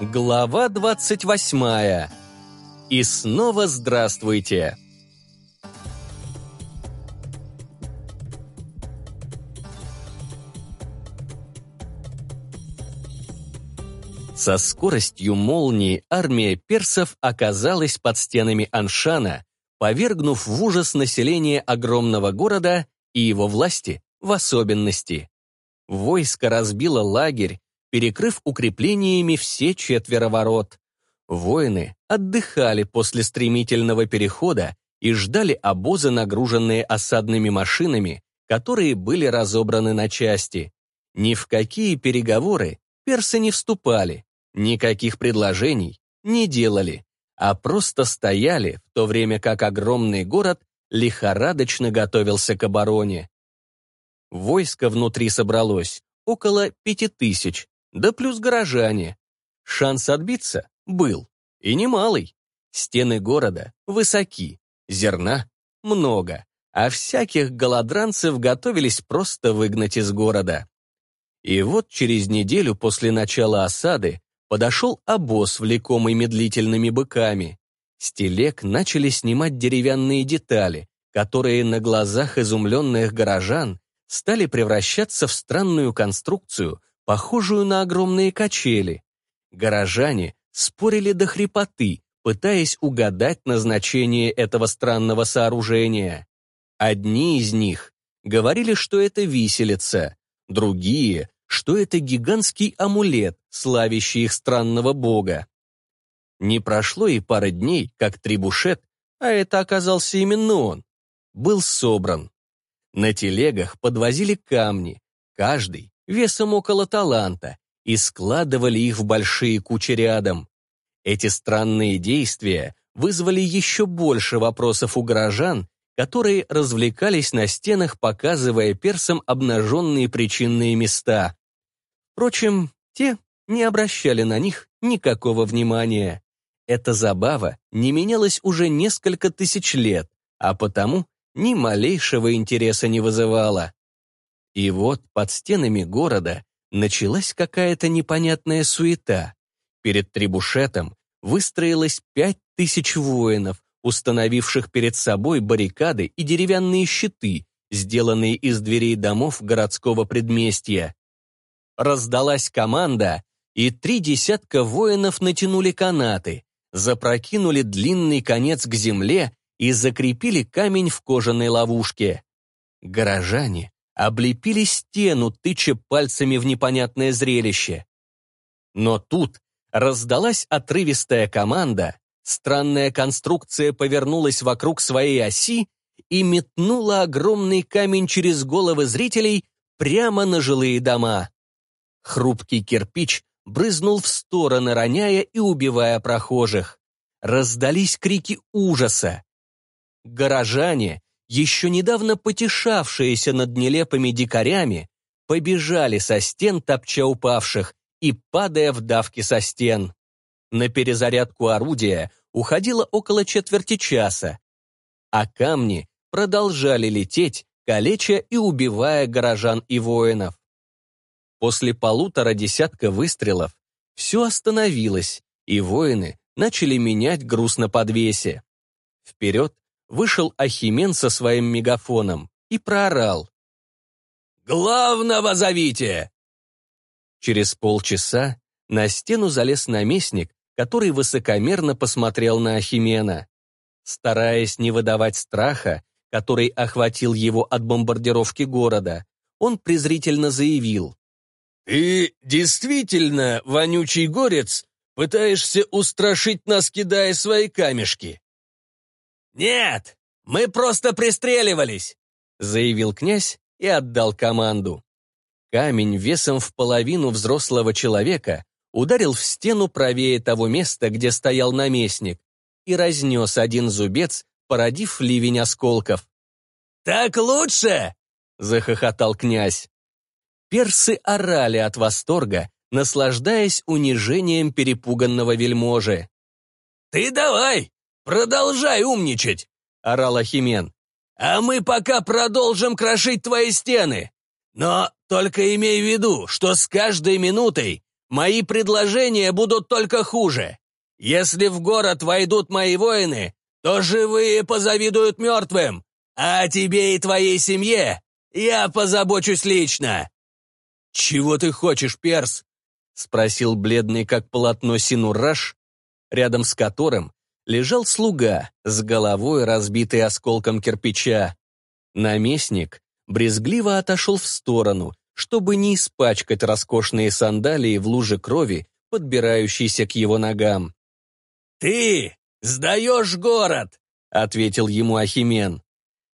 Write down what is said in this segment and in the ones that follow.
Глава 28. И снова здравствуйте. Со скоростью молнии армия персов оказалась под стенами Аншана, повергнув в ужас население огромного города и его власти в особенности. Войско разбило лагерь, перекрыв укреплениями все четверо ворот. Воины отдыхали после стремительного перехода и ждали обозы, нагруженные осадными машинами, которые были разобраны на части. Ни в какие переговоры персы не вступали, никаких предложений не делали, а просто стояли, в то время как огромный город лихорадочно готовился к обороне. Войско внутри собралось около пяти тысяч, да плюс горожане. Шанс отбиться был, и немалый. Стены города высоки, зерна много, а всяких голодранцев готовились просто выгнать из города. И вот через неделю после начала осады подошел обоз, влекомый медлительными быками. С телег начали снимать деревянные детали, которые на глазах изумленных горожан стали превращаться в странную конструкцию, похожую на огромные качели. Горожане спорили до хрипоты, пытаясь угадать назначение этого странного сооружения. Одни из них говорили, что это виселица, другие, что это гигантский амулет, славящий их странного бога. Не прошло и пары дней, как Трибушет, а это оказался именно он, был собран. На телегах подвозили камни, каждый весом около таланта, и складывали их в большие кучи рядом. Эти странные действия вызвали еще больше вопросов у горожан, которые развлекались на стенах, показывая персам обнаженные причинные места. Впрочем, те не обращали на них никакого внимания. Эта забава не менялась уже несколько тысяч лет, а потому ни малейшего интереса не вызывала. И вот под стенами города началась какая-то непонятная суета. Перед Трибушетом выстроилось пять тысяч воинов, установивших перед собой баррикады и деревянные щиты, сделанные из дверей домов городского предместья. Раздалась команда, и три десятка воинов натянули канаты, запрокинули длинный конец к земле и закрепили камень в кожаной ловушке. Горожане облепили стену, тыча пальцами в непонятное зрелище. Но тут раздалась отрывистая команда, странная конструкция повернулась вокруг своей оси и метнула огромный камень через головы зрителей прямо на жилые дома. Хрупкий кирпич брызнул в стороны, роняя и убивая прохожих. Раздались крики ужаса. Горожане, еще недавно потешавшиеся над нелепыми дикарями, побежали со стен, топча упавших, и падая в давки со стен. На перезарядку орудия уходило около четверти часа, а камни продолжали лететь, калеча и убивая горожан и воинов. После полутора десятка выстрелов все остановилось, и воины начали менять груз на подвесе. Вперед вышел Ахимен со своим мегафоном и проорал. «Главного зовите!» Через полчаса на стену залез наместник, который высокомерно посмотрел на Ахимена. Стараясь не выдавать страха, который охватил его от бомбардировки города, он презрительно заявил. «Ты действительно, вонючий горец, пытаешься устрашить нас, кидая свои камешки? «Нет, мы просто пристреливались», — заявил князь и отдал команду. Камень весом в половину взрослого человека ударил в стену правее того места, где стоял наместник, и разнес один зубец, породив ливень осколков. «Так лучше!» — захохотал князь. Персы орали от восторга, наслаждаясь унижением перепуганного вельможи. «Ты давай! «Продолжай умничать!» — орал Ахимен. «А мы пока продолжим крошить твои стены. Но только имей в виду, что с каждой минутой мои предложения будут только хуже. Если в город войдут мои воины, то живые позавидуют мертвым, а тебе и твоей семье я позабочусь лично». «Чего ты хочешь, Перс?» — спросил бледный, как полотно, Синураш, рядом с которым лежал слуга с головой, разбитой осколком кирпича. Наместник брезгливо отошел в сторону, чтобы не испачкать роскошные сандалии в луже крови, подбирающейся к его ногам. «Ты сдаешь город!» — ответил ему Ахимен.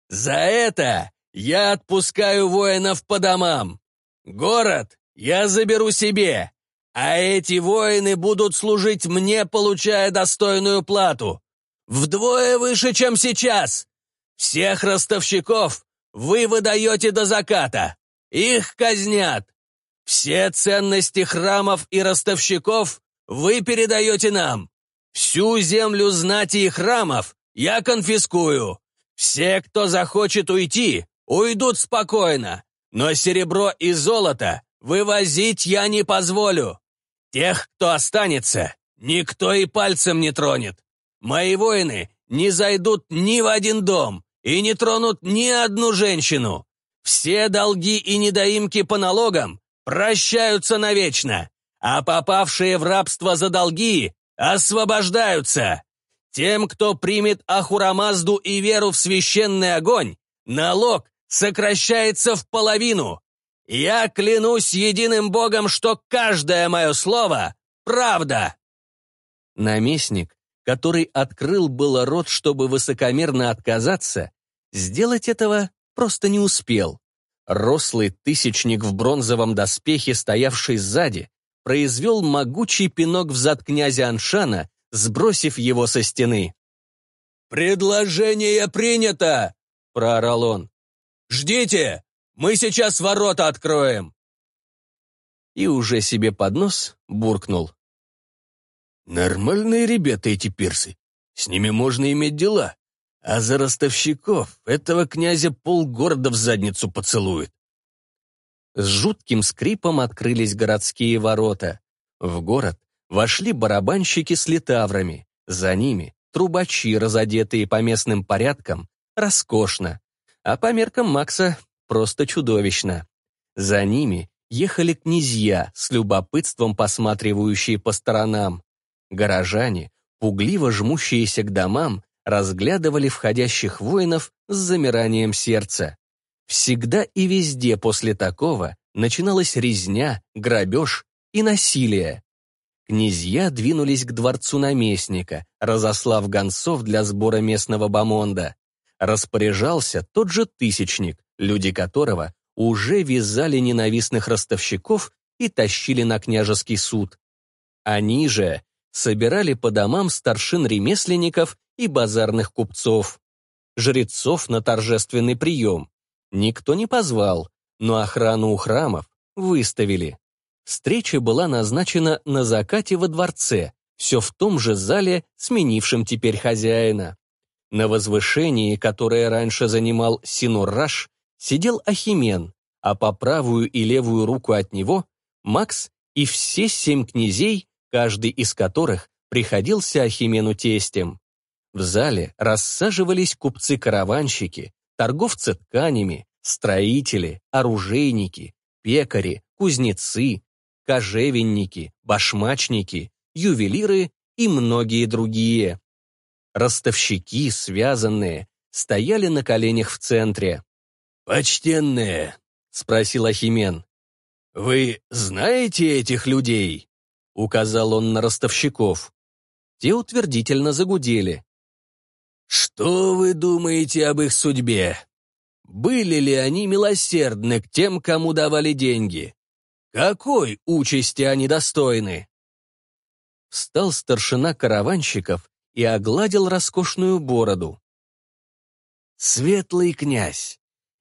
«За это я отпускаю воинов по домам. Город я заберу себе. А эти воины будут служить мне, получая достойную плату. Вдвое выше, чем сейчас. Всех ростовщиков вы выдаете до заката. Их казнят. Все ценности храмов и ростовщиков вы передаете нам. Всю землю знати и храмов я конфискую. Все, кто захочет уйти, уйдут спокойно. Но серебро и золото Вывозить я не позволю. Тех, кто останется, никто и пальцем не тронет. Мои воины не зайдут ни в один дом и не тронут ни одну женщину. Все долги и недоимки по налогам прощаются навечно, а попавшие в рабство за долги освобождаются. Тем, кто примет Ахурамазду и веру в священный огонь, налог сокращается в половину, я клянусь единым богом, что каждое мое слово — правда!» Наместник, который открыл было рот, чтобы высокомерно отказаться, сделать этого просто не успел. Рослый тысячник в бронзовом доспехе, стоявший сзади, произвел могучий пинок в зад князя Аншана, сбросив его со стены. «Предложение принято!» — проорал он. «Ждите!» Мы сейчас ворота откроем!» И уже себе под нос буркнул. «Нормальные ребята эти пирсы. С ними можно иметь дела. А за ростовщиков этого князя полгорода в задницу поцелует». С жутким скрипом открылись городские ворота. В город вошли барабанщики с литаврами. За ними трубачи, разодетые по местным порядкам, роскошно. А по меркам Макса просто чудовищно. За ними ехали князья, с любопытством посматривающие по сторонам. Горожане, пугливо жмущиеся к домам, разглядывали входящих воинов с замиранием сердца. Всегда и везде после такого начиналась резня, грабеж и насилие. Князья двинулись к дворцу наместника, разослав гонцов для сбора местного бомонда распоряжался тот же тысячник, люди которого уже вязали ненавистных ростовщиков и тащили на княжеский суд. Они же собирали по домам старшин ремесленников и базарных купцов, жрецов на торжественный прием. Никто не позвал, но охрану у храмов выставили. Встреча была назначена на закате во дворце, все в том же зале, сменившем теперь хозяина. На возвышении, которое раньше занимал Синурраш, сидел Ахимен, а по правую и левую руку от него — Макс и все семь князей, каждый из которых приходился Ахимену тестем. В зале рассаживались купцы-караванщики, торговцы тканями, строители, оружейники, пекари, кузнецы, кожевенники, башмачники, ювелиры и многие другие. Ростовщики, связанные, стояли на коленях в центре. «Почтенные», — спросил Ахимен, — «вы знаете этих людей?» — указал он на ростовщиков. Те утвердительно загудели. «Что вы думаете об их судьбе? Были ли они милосердны к тем, кому давали деньги? Какой участи они достойны?» Встал старшина караванщиков и огладил роскошную бороду. «Светлый князь,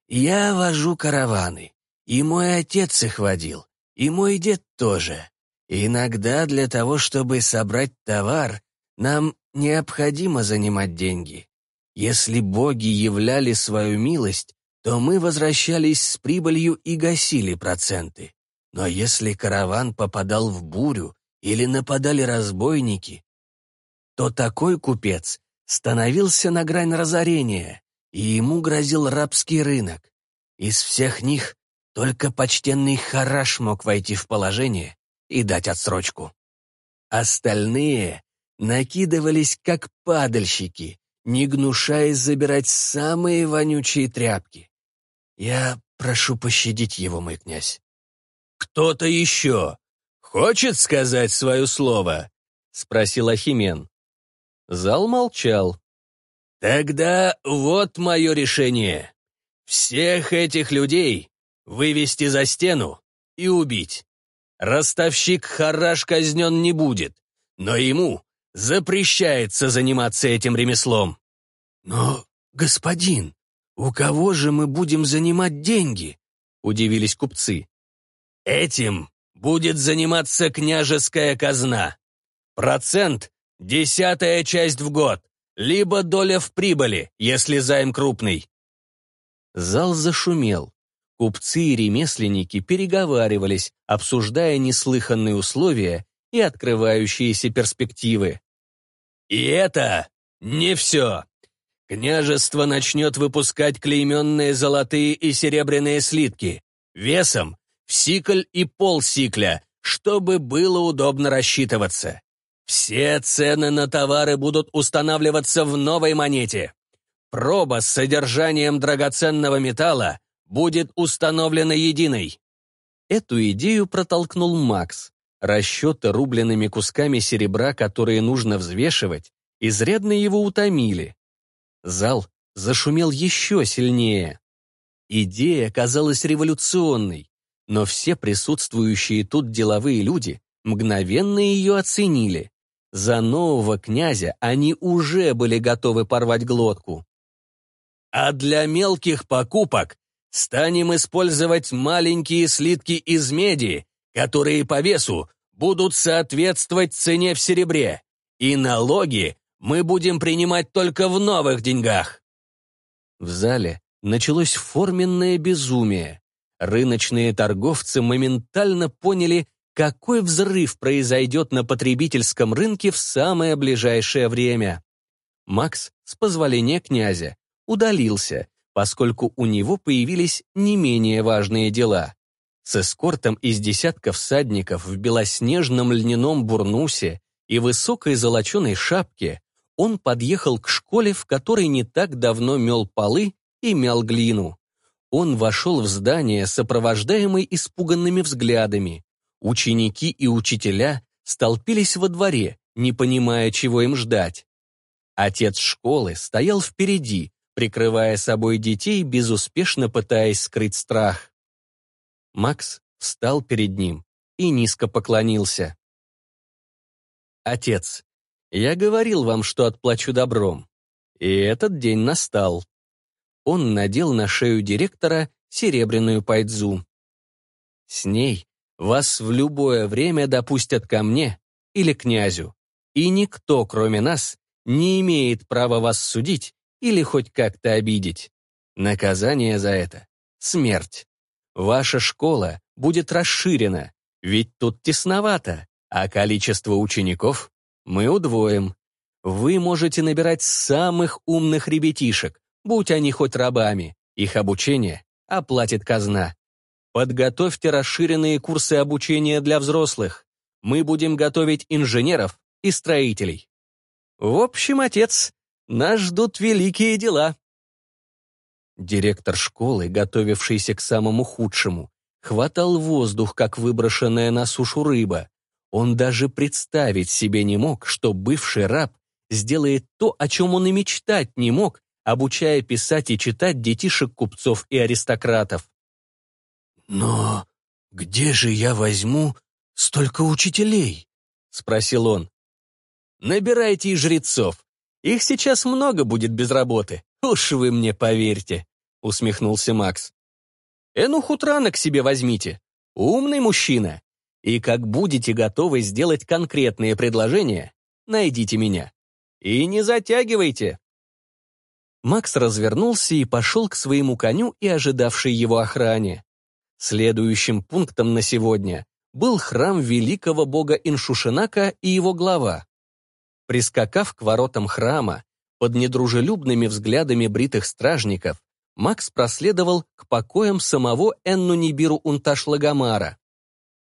я вожу караваны, и мой отец их водил, и мой дед тоже. Иногда для того, чтобы собрать товар, нам необходимо занимать деньги. Если боги являли свою милость, то мы возвращались с прибылью и гасили проценты. Но если караван попадал в бурю или нападали разбойники, то такой купец становился на грань разорения, и ему грозил рабский рынок. Из всех них только почтенный Хараш мог войти в положение и дать отсрочку. Остальные накидывались как падальщики, не гнушаясь забирать самые вонючие тряпки. Я прошу пощадить его, мой князь. «Кто-то еще хочет сказать свое слово?» — спросил Ахимен. Зал молчал. «Тогда вот мое решение. Всех этих людей вывести за стену и убить. Ростовщик Хараш казнен не будет, но ему запрещается заниматься этим ремеслом». «Но, господин, у кого же мы будем занимать деньги?» — удивились купцы. «Этим будет заниматься княжеская казна. Процент Десятая часть в год, либо доля в прибыли, если займ крупный. Зал зашумел. Купцы и ремесленники переговаривались, обсуждая неслыханные условия и открывающиеся перспективы. И это не все. Княжество начнет выпускать клейменные золотые и серебряные слитки весом в сикль и полсикля, чтобы было удобно рассчитываться. Все цены на товары будут устанавливаться в новой монете. Проба с содержанием драгоценного металла будет установлена единой. Эту идею протолкнул Макс. Расчеты рубленными кусками серебра, которые нужно взвешивать, изрядно его утомили. Зал зашумел еще сильнее. Идея казалась революционной, но все присутствующие тут деловые люди мгновенно ее оценили. За нового князя они уже были готовы порвать глотку. А для мелких покупок станем использовать маленькие слитки из меди, которые по весу будут соответствовать цене в серебре, и налоги мы будем принимать только в новых деньгах. В зале началось форменное безумие. Рыночные торговцы моментально поняли какой взрыв произойдет на потребительском рынке в самое ближайшее время. Макс, с позволения князя, удалился, поскольку у него появились не менее важные дела. С эскортом из десятков всадников в белоснежном льняном бурнусе и высокой золоченой шапке он подъехал к школе, в которой не так давно мел полы и мял глину. Он вошел в здание, сопровождаемый испуганными взглядами, Ученики и учителя столпились во дворе, не понимая, чего им ждать. Отец школы стоял впереди, прикрывая собой детей, безуспешно пытаясь скрыть страх. Макс встал перед ним и низко поклонился. «Отец, я говорил вам, что отплачу добром. И этот день настал». Он надел на шею директора серебряную пайдзу. С ней вас в любое время допустят ко мне или князю, и никто, кроме нас, не имеет права вас судить или хоть как-то обидеть. Наказание за это — смерть. Ваша школа будет расширена, ведь тут тесновато, а количество учеников мы удвоим. Вы можете набирать самых умных ребятишек, будь они хоть рабами. Их обучение оплатит казна. Подготовьте расширенные курсы обучения для взрослых. Мы будем готовить инженеров и строителей. В общем, отец, нас ждут великие дела. Директор школы, готовившийся к самому худшему, хватал воздух, как выброшенная на сушу рыба. Он даже представить себе не мог, что бывший раб сделает то, о чем он и мечтать не мог, обучая писать и читать детишек купцов и аристократов. «Но где же я возьму столько учителей?» — спросил он. «Набирайте и жрецов. Их сейчас много будет без работы. Уж вы мне поверьте», — усмехнулся Макс. «Энухутрана к себе возьмите. Умный мужчина. И как будете готовы сделать конкретные предложения, найдите меня. И не затягивайте». Макс развернулся и пошел к своему коню и ожидавшей его охране. Следующим пунктом на сегодня был храм великого бога Иншушинака и его глава. Прискакав к воротам храма, под недружелюбными взглядами бритых стражников, Макс проследовал к покоям самого Энну Нибиру Унташлагомара.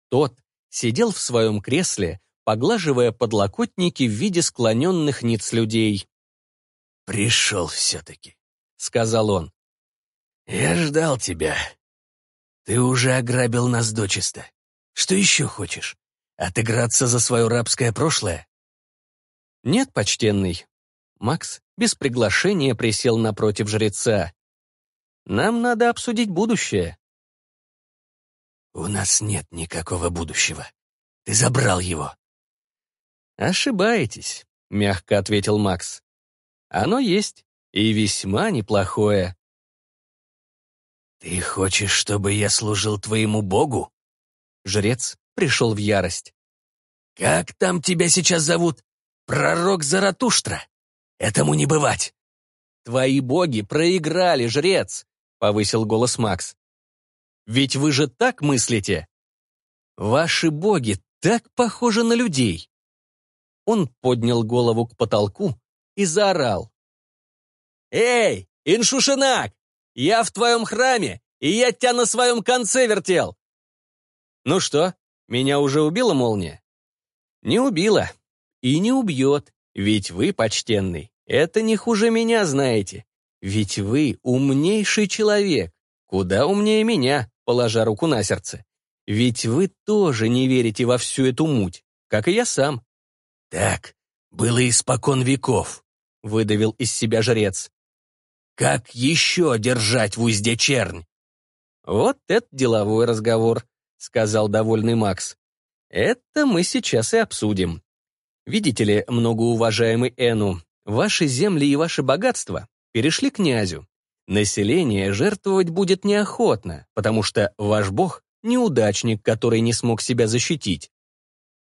Тот сидел в своем кресле, поглаживая подлокотники в виде склоненных ниц людей. «Пришел все-таки», — сказал он. «Я ждал тебя, ты уже ограбил нас дочисто. Что еще хочешь? Отыграться за свое рабское прошлое? Нет, почтенный. Макс без приглашения присел напротив жреца. Нам надо обсудить будущее. У нас нет никакого будущего. Ты забрал его. Ошибаетесь, мягко ответил Макс. Оно есть, и весьма неплохое. «Ты хочешь, чтобы я служил твоему богу?» Жрец пришел в ярость. «Как там тебя сейчас зовут? Пророк Заратуштра? Этому не бывать!» «Твои боги проиграли, жрец!» — повысил голос Макс. «Ведь вы же так мыслите!» «Ваши боги так похожи на людей!» Он поднял голову к потолку и заорал. «Эй, Иншушинак, я в твоем храме, и я тебя на своем конце вертел!» «Ну что, меня уже убила молния?» «Не убила. И не убьет. Ведь вы, почтенный, это не хуже меня знаете. Ведь вы умнейший человек, куда умнее меня, положа руку на сердце. Ведь вы тоже не верите во всю эту муть, как и я сам». «Так, было испокон веков», — выдавил из себя жрец. Как еще держать в узде чернь? «Вот это деловой разговор», — сказал довольный Макс. «Это мы сейчас и обсудим. Видите ли, многоуважаемый Эну, ваши земли и ваши богатства перешли князю. Население жертвовать будет неохотно, потому что ваш бог — неудачник, который не смог себя защитить.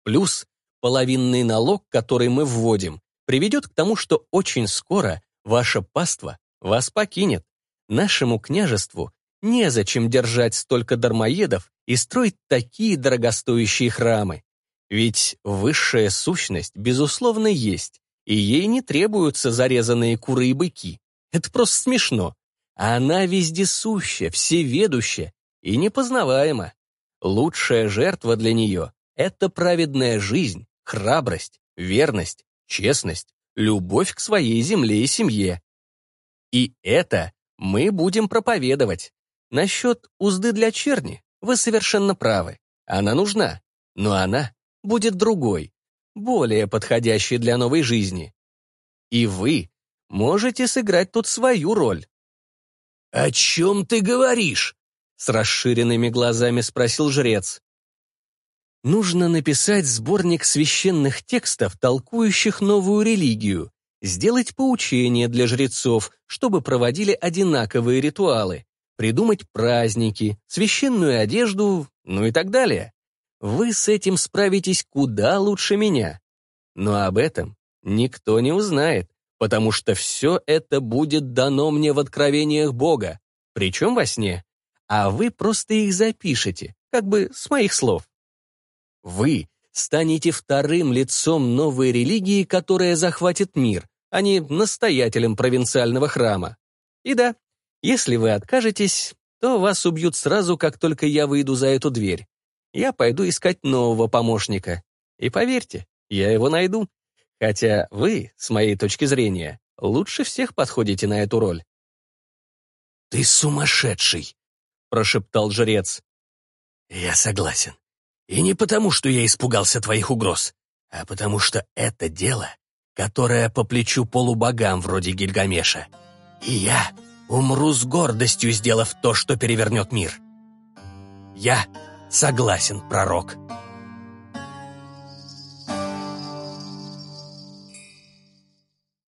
Плюс половинный налог, который мы вводим, приведет к тому, что очень скоро ваше паство вас покинет. Нашему княжеству незачем держать столько дармоедов и строить такие дорогостоящие храмы. Ведь высшая сущность, безусловно, есть, и ей не требуются зарезанные куры и быки. Это просто смешно. А она вездесущая, всеведущая и непознаваема. Лучшая жертва для нее — это праведная жизнь, храбрость, верность, честность, любовь к своей земле и семье. И это мы будем проповедовать. Насчет узды для черни вы совершенно правы. Она нужна, но она будет другой, более подходящей для новой жизни. И вы можете сыграть тут свою роль. «О чем ты говоришь?» — с расширенными глазами спросил жрец. «Нужно написать сборник священных текстов, толкующих новую религию, сделать поучение для жрецов, чтобы проводили одинаковые ритуалы, придумать праздники, священную одежду, ну и так далее. Вы с этим справитесь куда лучше меня. Но об этом никто не узнает, потому что все это будет дано мне в откровениях Бога, причем во сне. А вы просто их запишете, как бы с моих слов. Вы станете вторым лицом новой религии, которая захватит мир, а не настоятелем провинциального храма. И да, если вы откажетесь, то вас убьют сразу, как только я выйду за эту дверь. Я пойду искать нового помощника. И поверьте, я его найду. Хотя вы, с моей точки зрения, лучше всех подходите на эту роль. «Ты сумасшедший!» — прошептал жрец. «Я согласен. И не потому, что я испугался твоих угроз, а потому что это дело, которое по плечу полубогам вроде Гильгамеша. И я умру с гордостью, сделав то, что перевернет мир. Я согласен, пророк».